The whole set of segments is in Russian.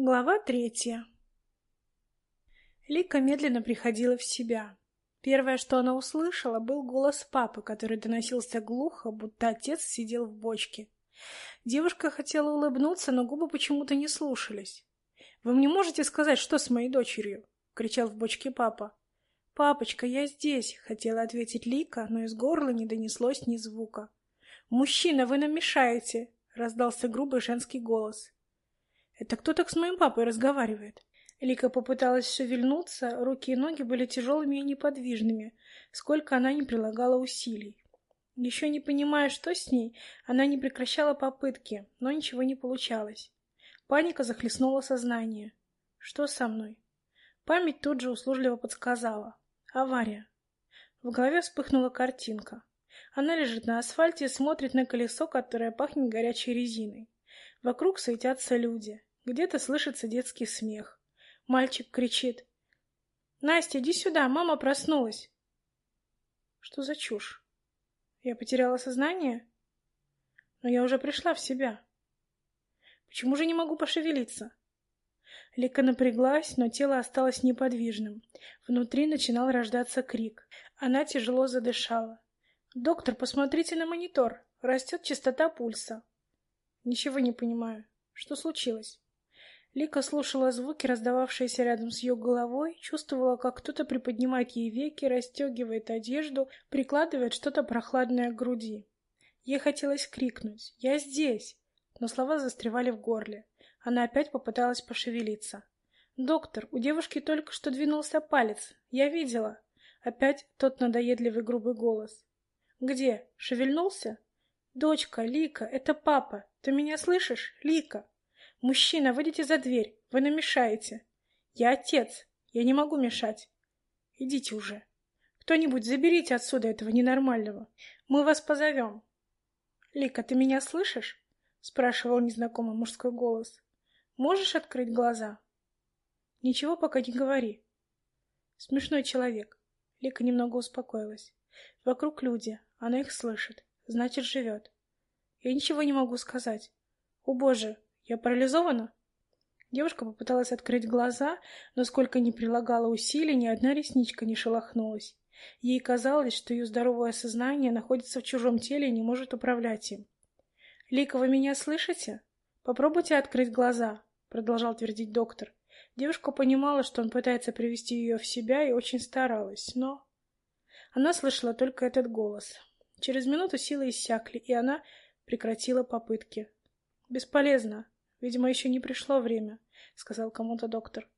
Глава третья Лика медленно приходила в себя. Первое, что она услышала, был голос папы, который доносился глухо, будто отец сидел в бочке. Девушка хотела улыбнуться, но губы почему-то не слушались. «Вы мне можете сказать, что с моей дочерью?» — кричал в бочке папа. «Папочка, я здесь!» — хотела ответить Лика, но из горла не донеслось ни звука. «Мужчина, вы нам мешаете!» — раздался грубый женский голос. Это кто так с моим папой разговаривает? Лика попыталась шевельнуться, руки и ноги были тяжелыми и неподвижными, сколько она не прилагала усилий. Еще не понимая, что с ней, она не прекращала попытки, но ничего не получалось. Паника захлестнула сознание. Что со мной? Память тут же услужливо подсказала. Авария. В голове вспыхнула картинка. Она лежит на асфальте и смотрит на колесо, которое пахнет горячей резиной. Вокруг суетятся люди. Где-то слышится детский смех. Мальчик кричит. «Настя, иди сюда, мама проснулась!» Что за чушь? Я потеряла сознание? Но я уже пришла в себя. Почему же не могу пошевелиться? Лика напряглась, но тело осталось неподвижным. Внутри начинал рождаться крик. Она тяжело задышала. «Доктор, посмотрите на монитор. Растет частота пульса». «Ничего не понимаю. Что случилось?» Лика слушала звуки, раздававшиеся рядом с ее головой, чувствовала, как кто-то приподнимает ей веки, расстегивает одежду, прикладывает что-то прохладное к груди. Ей хотелось крикнуть «Я здесь!», но слова застревали в горле. Она опять попыталась пошевелиться. «Доктор, у девушки только что двинулся палец. Я видела». Опять тот надоедливый грубый голос. «Где? Шевельнулся?» «Дочка, Лика, это папа. Ты меня слышишь? Лика!» «Мужчина, выйдите за дверь, вы нам мешаете. Я отец, я не могу мешать. Идите уже. Кто-нибудь заберите отсюда этого ненормального. Мы вас позовем». «Лика, ты меня слышишь?» — спрашивал незнакомый мужской голос. «Можешь открыть глаза?» «Ничего пока не говори». Смешной человек. Лика немного успокоилась. Вокруг люди, она их слышит, значит, живет. Я ничего не могу сказать. О боже, я парализована? Девушка попыталась открыть глаза, но сколько ни прилагала усилий, ни одна ресничка не шелохнулась. Ей казалось, что ее здоровое сознание находится в чужом теле и не может управлять им. «Лика, вы меня слышите? Попробуйте открыть глаза», — продолжал твердить доктор. Девушка понимала, что он пытается привести ее в себя, и очень старалась, но... Она слышала только этот голос. Через минуту силы иссякли, и она прекратила попытки. «Бесполезно. Видимо, еще не пришло время, сказал кому-то доктор.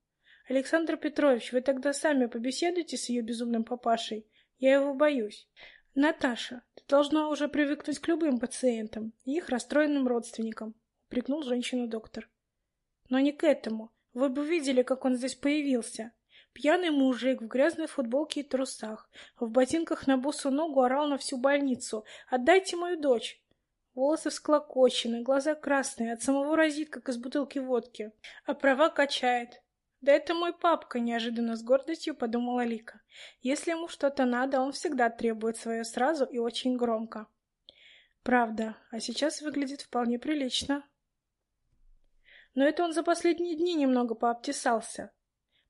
Александр Петрович, вы тогда сами побеседуйте с ее безумным папашей. Я его боюсь. Наташа, ты должна уже привыкнуть к любым пациентам и их расстроенным родственникам, упрекнул женщину доктор. Но не к этому. Вы бы видели, как он здесь появился. Пьяный мужик в грязной футболке и трусах, в ботинках на босу ногу орал на всю больницу. «Отдайте мою дочь!» Волосы всклокочены, глаза красные, от самого разит, как из бутылки водки. А права качает. «Да это мой папка», — неожиданно с гордостью подумала Лика. «Если ему что-то надо, он всегда требует свое сразу и очень громко». «Правда, а сейчас выглядит вполне прилично». Но это он за последние дни немного пообтесался.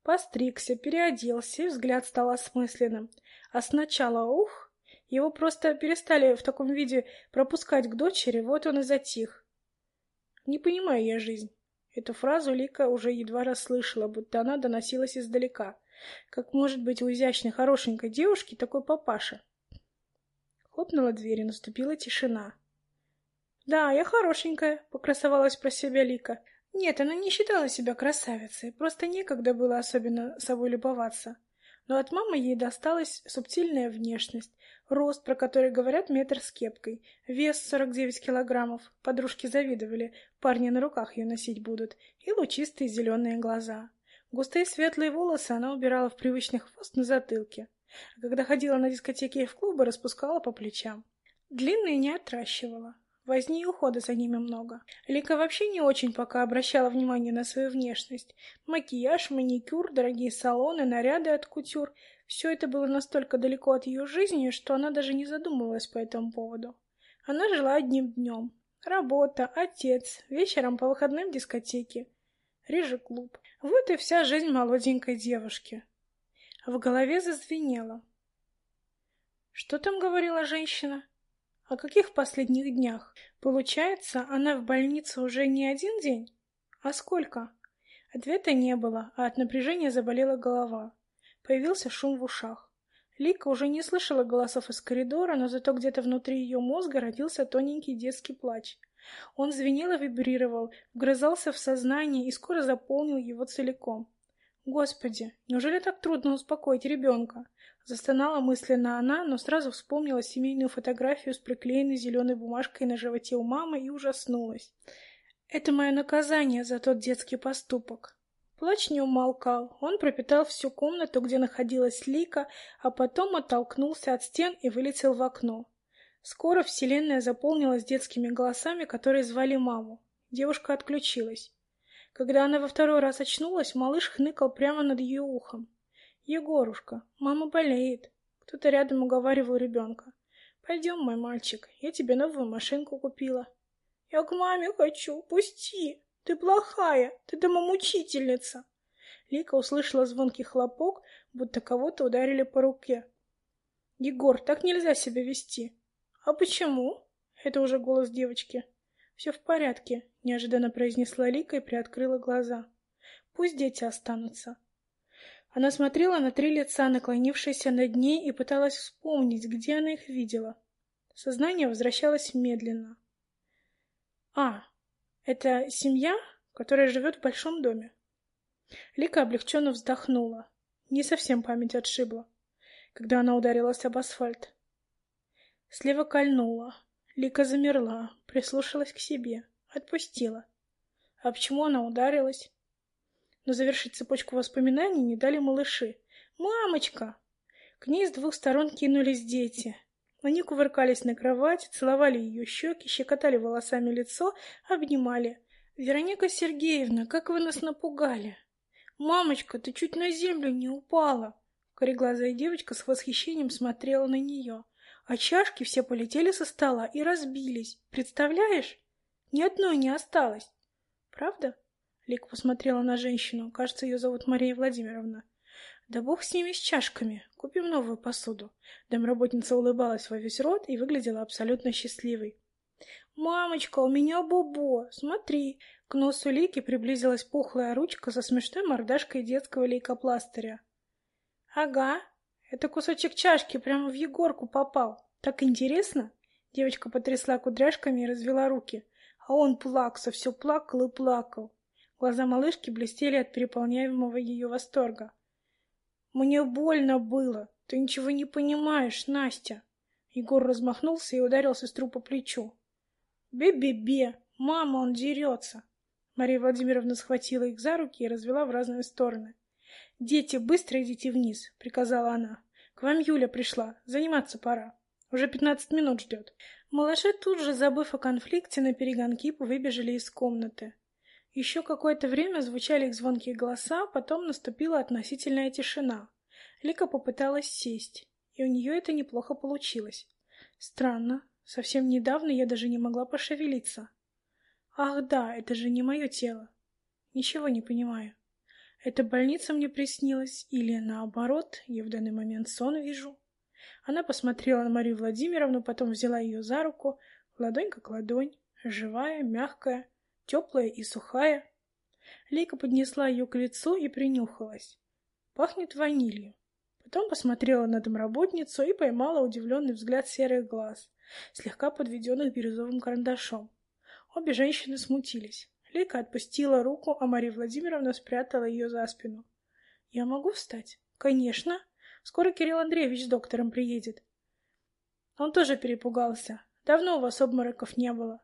Постригся, переоделся, и взгляд стал осмысленным. А сначала, ух, его просто перестали в таком виде пропускать к дочери, вот он и затих. Не понимаю я жизнь. Эту фразу Лика уже едва расслышала, будто она доносилась издалека. Как может быть у изящной, хорошенькой девушки такой папаша? Хлопнула дверь, и наступила тишина. «Да, я хорошенькая», — покрасовалась про себя Лика. Нет, она не считала себя красавицей, просто некогда было особенно собой любоваться. Но от мамы ей досталась субтильная внешность, рост, про который говорят метр с кепкой, вес 49 килограммов, подружки завидовали, парни на руках ее носить будут, и лучистые зеленые глаза. Густые светлые волосы она убирала в привычный хвост на затылке, а когда ходила на дискотеки и в клубы, распускала по плечам. Длинные не отращивала, Возни и ухода за ними много. Лика вообще не очень пока обращала внимание на свою внешность. Макияж, маникюр, дорогие салоны, наряды от кутюр — все это было настолько далеко от ее жизни, что она даже не задумывалась по этому поводу. Она жила одним днем. Работа, отец, вечером по выходным дискотеки. реже клуб. Вот и вся жизнь молоденькой девушки. В голове зазвенело. Что там говорила женщина? О каких последних днях? Получается, она в больнице уже не один день? А сколько? Ответа не было, а от напряжения заболела голова. Появился шум в ушах. Лика уже не слышала голосов из коридора, но зато где-то внутри ее мозга родился тоненький детский плач. Он звенел и вибрировал, вгрызался в сознание и скоро заполнил его целиком. Господи, неужели так трудно успокоить ребенка? Застонала мысленно она, но сразу вспомнила семейную фотографию с приклеенной зеленой бумажкой на животе у мамы и ужаснулась. Это мое наказание за тот детский поступок. Плач не умолкал. Он пропитал всю комнату, где находилась Лика, а потом оттолкнулся от стен и вылетел в окно. Скоро вселенная заполнилась детскими голосами, которые звали маму. Девушка отключилась. Когда она во второй раз очнулась, малыш хныкал прямо над ее ухом. «Егорушка, мама болеет». Кто-то рядом уговаривал ребенка. «Пойдем, мой мальчик, я тебе новую машинку купила». «Я к маме хочу, пусти! Ты плохая, ты домомучительница!» Лика услышала звонкий хлопок, будто кого-то ударили по руке. «Егор, так нельзя себя вести!» «А почему?» Это уже голос девочки. «Все в порядке», — неожиданно произнесла Лика и приоткрыла глаза. «Пусть дети останутся». Она смотрела на три лица, наклонившиеся над ней, и пыталась вспомнить, где она их видела. Сознание возвращалось медленно. «А, это семья, которая живет в большом доме?» Лика облегченно вздохнула. Не совсем память отшибла, когда она ударилась об асфальт. Слева кольнула. Лика замерла, прислушалась к себе, отпустила. А почему она ударилась? Но завершить цепочку воспоминаний не дали малыши. «Мамочка!» К ней с двух сторон кинулись дети. Они кувыркались на кровати, целовали ее щеки, щекотали волосами лицо, обнимали. «Вероника Сергеевна, как вы нас напугали!» «Мамочка, ты чуть на землю не упала!» Кореглазая девочка с восхищением смотрела на нее а чашки все полетели со стола и разбились. Представляешь? Ни одной не осталось. Правда? Лика посмотрела на женщину. Кажется, ее зовут Мария Владимировна. Да бог с ними, с чашками. Купим новую посуду. Домработница улыбалась во весь рот и выглядела абсолютно счастливой. «Мамочка, у меня бобо! Смотри!» К носу Лики приблизилась пухлая ручка со смешной мордашкой детского лейкопластыря. «Ага, это кусочек чашки прямо в Егорку попал. Так интересно? Девочка потрясла кудряшками и развела руки. А он плакса, все плакал и плакал. Глаза малышки блестели от переполняемого ее восторга. «Мне больно было. Ты ничего не понимаешь, Настя!» Егор размахнулся и ударил сестру по плечу. «Бе-бе-бе! Мама, он дерется!» Мария Владимировна схватила их за руки и развела в разные стороны. «Дети, быстро идите вниз», — приказала она. «К вам Юля пришла. Заниматься пора. Уже пятнадцать минут ждет». Малыши тут же, забыв о конфликте, на перегонки выбежали из комнаты. Еще какое-то время звучали их звонкие голоса, потом наступила относительная тишина. Лика попыталась сесть, и у нее это неплохо получилось. Странно, совсем недавно я даже не могла пошевелиться. Ах да, это же не мое тело. Ничего не понимаю. Эта больница мне приснилась, или наоборот, я в данный момент сон вижу. Она посмотрела на Марию Владимировну, потом взяла ее за руку, ладонь как ладонь, живая, мягкая, теплая и сухая. Лейка поднесла ее к лицу и принюхалась. Пахнет ванилью. Потом посмотрела на домработницу и поймала удивленный взгляд серых глаз, слегка подведенных бирюзовым карандашом. Обе женщины смутились. Лика отпустила руку, а Мария Владимировна спрятала ее за спину. «Я могу встать?» «Конечно. Скоро Кирилл Андреевич с доктором приедет». Он тоже перепугался. Давно у вас обмороков не было.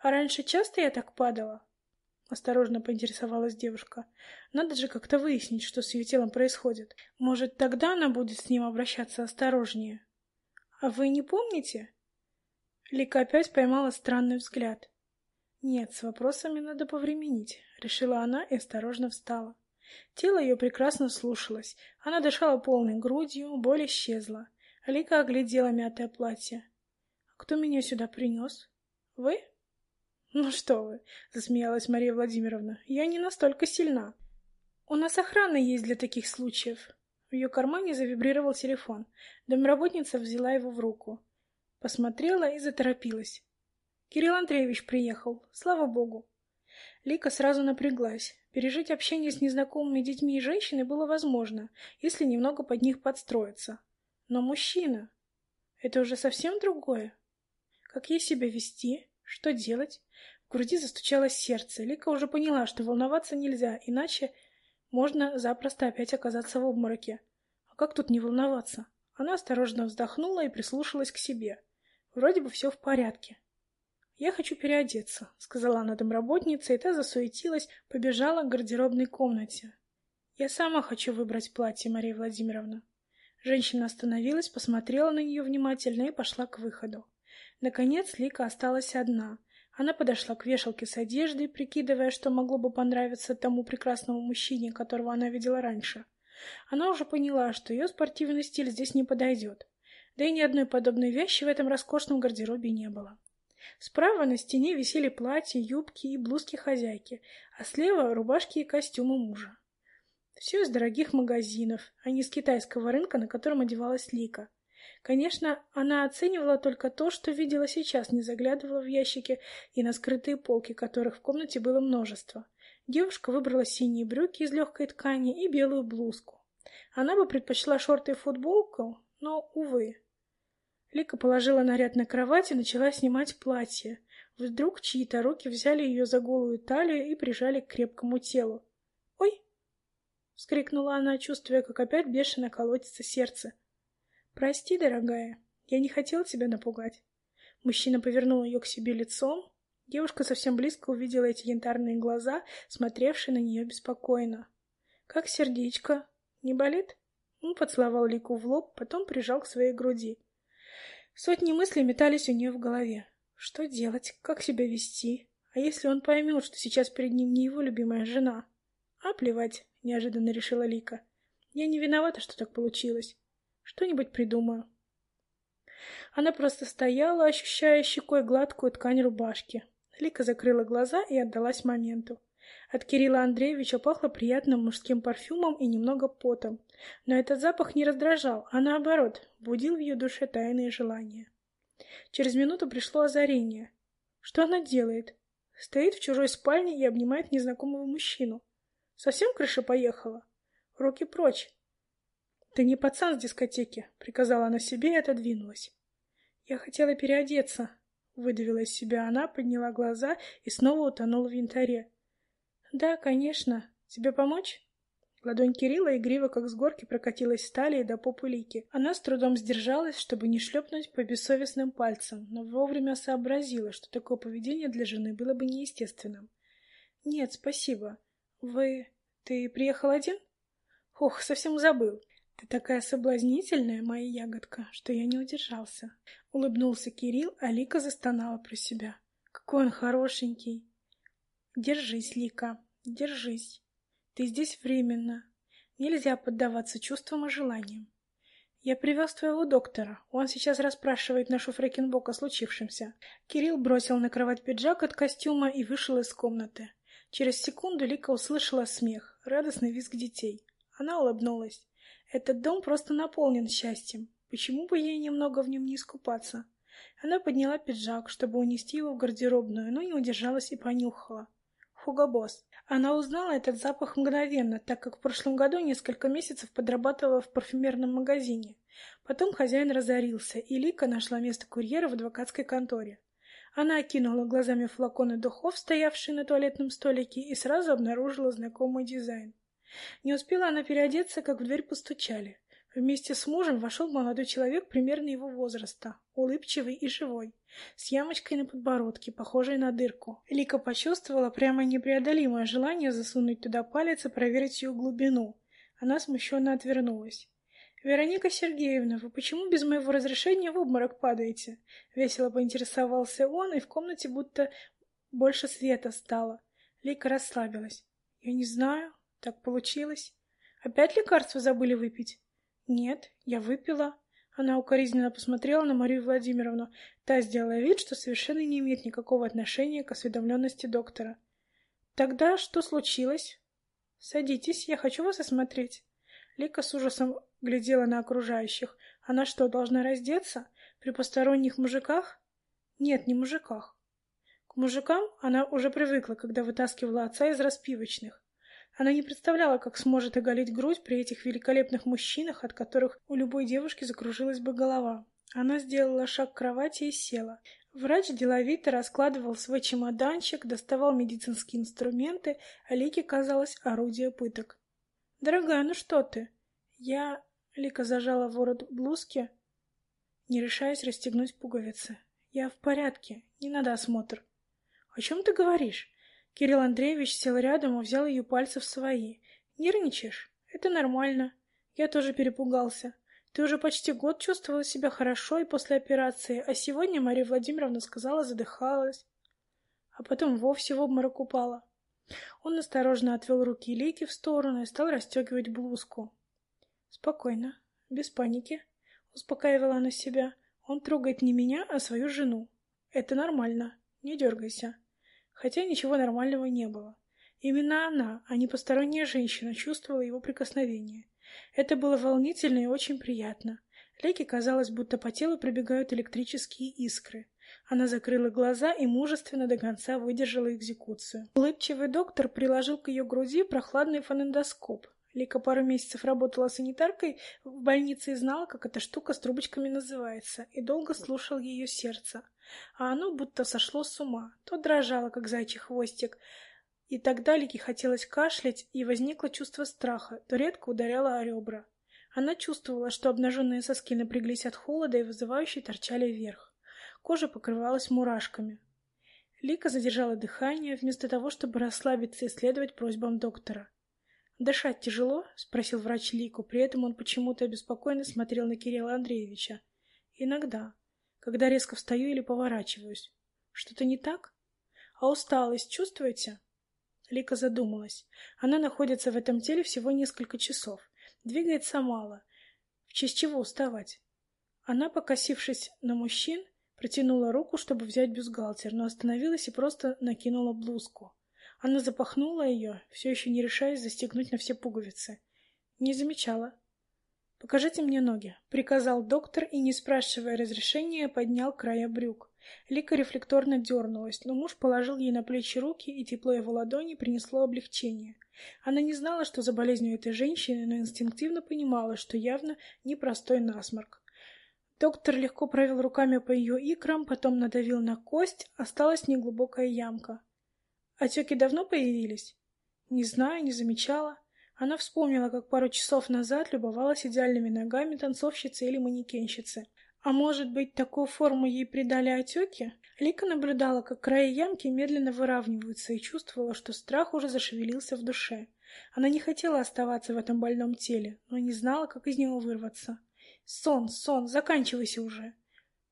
«А раньше часто я так падала?» Осторожно поинтересовалась девушка. Надо же как-то выяснить, что с ее телом происходит. Может, тогда она будет с ним обращаться осторожнее. А вы не помните? Лика опять поймала странный взгляд. Нет, с вопросами надо повременить, решила она и осторожно встала. Тело ее прекрасно слушалось. Она дышала полной грудью, боль исчезла. Алика оглядела мятое платье. «А кто меня сюда принес? Вы?» Ну что вы, засмеялась Мария Владимировна, я не настолько сильна. У нас охрана есть для таких случаев. В ее кармане завибрировал телефон. Домработница взяла его в руку. Посмотрела и заторопилась. Кирилл Андреевич приехал, слава богу. Лика сразу напряглась. Пережить общение с незнакомыми детьми и женщиной было возможно, если немного под них подстроиться. Но мужчина... Это уже совсем другое. Как ей себя вести? Что делать? В груди застучалось сердце. Лика уже поняла, что волноваться нельзя, иначе можно запросто опять оказаться в обмороке. А как тут не волноваться? Она осторожно вздохнула и прислушалась к себе. Вроде бы все в порядке. «Я хочу переодеться», — сказала она домработнице, и та засуетилась, побежала к гардеробной комнате. «Я сама хочу выбрать платье, Мария Владимировна». Женщина остановилась, посмотрела на нее внимательно и пошла к выходу. Наконец Лика осталась одна — она подошла к вешалке с одеждой, прикидывая, что могло бы понравиться тому прекрасному мужчине, которого она видела раньше. Она уже поняла, что ее спортивный стиль здесь не подойдет. Да и ни одной подобной вещи в этом роскошном гардеробе не было. Справа на стене висели платья, юбки и блузки хозяйки, а слева — рубашки и костюмы мужа. Все из дорогих магазинов, а не с китайского рынка, на котором одевалась Лика. Конечно, она оценивала только то, что видела сейчас, не заглядывала в ящики и на скрытые полки, которых в комнате было множество. Девушка выбрала синие брюки из легкой ткани и белую блузку. Она бы предпочла шорты и футболку, но, увы. Лика положила наряд на кровать и начала снимать платье. Вдруг чьи-то руки взяли ее за голую талию и прижали к крепкому телу. «Ой!» — вскрикнула она, чувствуя, как опять бешено колотится сердце. «Прости, дорогая, я не хотел тебя напугать». Мужчина повернул ее к себе лицом. Девушка совсем близко увидела эти янтарные глаза, смотревшие на нее беспокойно. «Как сердечко? Не болит?» Он поцеловал Лику в лоб, потом прижал к своей груди. Сотни мыслей метались у нее в голове. Что делать? Как себя вести? А если он поймет, что сейчас перед ним не его любимая жена? А плевать, неожиданно решила Лика. Я не виновата, что так получилось. Что-нибудь придумаю. Она просто стояла, ощущая щекой гладкую ткань рубашки. Лика закрыла глаза и отдалась моменту. От Кирилла Андреевича пахло приятным мужским парфюмом и немного потом. Но этот запах не раздражал, а наоборот, будил в ее душе тайные желания. Через минуту пришло озарение. Что она делает? Стоит в чужой спальне и обнимает незнакомого мужчину. Совсем крыша поехала? Руки прочь. «Ты не пацан с дискотеки», — приказала она себе и отодвинулась. «Я хотела переодеться», — выдавила из себя она, подняла глаза и снова утонула в янтаре. «Да, конечно. Тебе помочь?» Ладонь Кирилла игриво, как с горки, прокатилась с талии до попы Лики. Она с трудом сдержалась, чтобы не шлепнуть по бессовестным пальцам, но вовремя сообразила, что такое поведение для жены было бы неестественным. «Нет, спасибо. Вы... Ты приехал один?» «Ох, совсем забыл. «Ты такая соблазнительная, моя ягодка, что я не удержался». Улыбнулся Кирилл, а Лика застонала про себя. «Какой он хорошенький!» «Держись, Лика, держись. Ты здесь временно. Нельзя поддаваться чувствам и желаниям. Я привез твоего доктора. Он сейчас расспрашивает нашу Фрекенбок о случившемся». Кирилл бросил на кровать пиджак от костюма и вышел из комнаты. Через секунду Лика услышала смех, радостный визг детей. Она улыбнулась. Этот дом просто наполнен счастьем. Почему бы ей немного в нем не искупаться? Она подняла пиджак, чтобы унести его в гардеробную, но не удержалась и понюхала. Хуго Босс. Она узнала этот запах мгновенно, так как в прошлом году несколько месяцев подрабатывала в парфюмерном магазине. Потом хозяин разорился, и Лика нашла место курьера в адвокатской конторе. Она окинула глазами флаконы духов, стоявшие на туалетном столике, и сразу обнаружила знакомый дизайн. Не успела она переодеться, как в дверь постучали. Вместе с мужем вошел молодой человек примерно его возраста, улыбчивый и живой, с ямочкой на подбородке, похожей на дырку. Лика почувствовала прямо непреодолимое желание засунуть туда палец и проверить ее глубину. Она смущенно отвернулась. «Вероника Сергеевна, вы почему без моего разрешения в обморок падаете?» Весело поинтересовался он, и в комнате будто больше света стало. Лика расслабилась. «Я не знаю. Так получилось. Опять лекарство забыли выпить? Нет, я выпила. Она укоризненно посмотрела на Марию Владимировну. Та сделала вид, что совершенно не имеет никакого отношения к осведомленности доктора. «Тогда что случилось?» «Садитесь, я хочу вас осмотреть». Лика с ужасом глядела на окружающих. Она что, должна раздеться? При посторонних мужиках? Нет, не мужиках. К мужикам она уже привыкла, когда вытаскивала отца из распивочных. Она не представляла, как сможет оголить грудь при этих великолепных мужчинах, от которых у любой девушки закружилась бы голова. Она сделала шаг к кровати и села. Врач деловито раскладывал свой чемоданчик, доставал медицинские инструменты, а Лике казалось орудие пыток. «Дорогая, ну что ты?» «Я...» — Лика зажала ворот блузки, не решаясь расстегнуть пуговицы. «Я в порядке. Не надо осмотр». «О чем ты говоришь?» Кирилл Андреевич сел рядом и взял ее пальцы в свои. «Нервничаешь? Это нормально. Я тоже перепугался. Ты уже почти год чувствовала себя хорошо и после операции, а сегодня Мария Владимировна сказала, задыхалась. А потом вовсе в обморок упала. Он осторожно отвел руки Лики в сторону и стал расстегивать блузку. «Спокойно, без паники», — успокаивала она себя. «Он трогает не меня, а свою жену. Это нормально. Не дергайся». Хотя ничего нормального не было. Именно она, а не посторонняя женщина, чувствовала его прикосновение. Это было волнительно и очень приятно. Леке казалось, будто по телу пробегают электрические искры. Она закрыла глаза и мужественно до конца выдержала экзекуцию. Улыбчивый доктор приложил к ее груди прохладный фонендоскоп. Лика пару месяцев работала санитаркой в больнице и знала, как эта штука с трубочками называется, и долго слушал ее сердце. А оно будто сошло с ума, то дрожало, как зайчий хвостик, и тогда Лике хотелось кашлять, и возникло чувство страха, то редко ударяло о ребра. Она чувствовала, что обнаженные соски напряглись от холода и вызывающе торчали вверх. Кожа покрывалась мурашками. Лика задержала дыхание, вместо того, чтобы расслабиться и следовать просьбам доктора. «Дышать тяжело?» — спросил врач Лику. При этом он почему-то обеспокоенно смотрел на Кирилла Андреевича. «Иногда. Когда резко встаю или поворачиваюсь. Что-то не так? А усталость чувствуете?» Лика задумалась. Она находится в этом теле всего несколько часов. Двигается мало. В честь чего уставать? Она, покосившись на мужчин, Протянула руку, чтобы взять бюстгальтер, но остановилась и просто накинула блузку. Она запахнула ее, все еще не решаясь застегнуть на все пуговицы. Не замечала. «Покажите мне ноги», — приказал доктор и, не спрашивая разрешения, поднял края брюк. Лика рефлекторно дернулась, но муж положил ей на плечи руки, и тепло его ладони принесло облегчение. Она не знала, что за болезнью этой женщины, но инстинктивно понимала, что явно непростой насморк. Доктор легко провел руками по ее икрам, потом надавил на кость, осталась неглубокая ямка. Отеки давно появились? Не знаю, не замечала. Она вспомнила, как пару часов назад любовалась идеальными ногами танцовщицы или манекенщицы. А может быть, такую форму ей придали отеки? Лика наблюдала, как края ямки медленно выравниваются, и чувствовала, что страх уже зашевелился в душе. Она не хотела оставаться в этом больном теле, но не знала, как из него вырваться. «Сон, сон, заканчивайся уже!»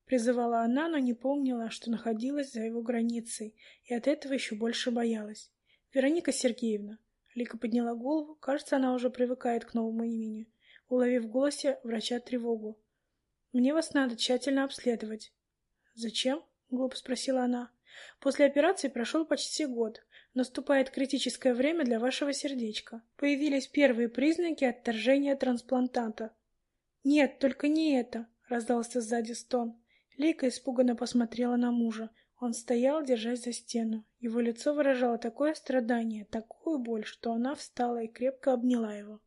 Призывала она, но не помнила, что находилась за его границей, и от этого еще больше боялась. «Вероника Сергеевна!» Лика подняла голову, кажется, она уже привыкает к новому имени, уловив в голосе врача тревогу. «Мне вас надо тщательно обследовать». «Зачем?» — глупо спросила она. «После операции прошел почти год. Наступает критическое время для вашего сердечка. Появились первые признаки отторжения трансплантата. «Нет, только не это!» — раздался сзади стон. Лика испуганно посмотрела на мужа. Он стоял, держась за стену. Его лицо выражало такое страдание, такую боль, что она встала и крепко обняла его.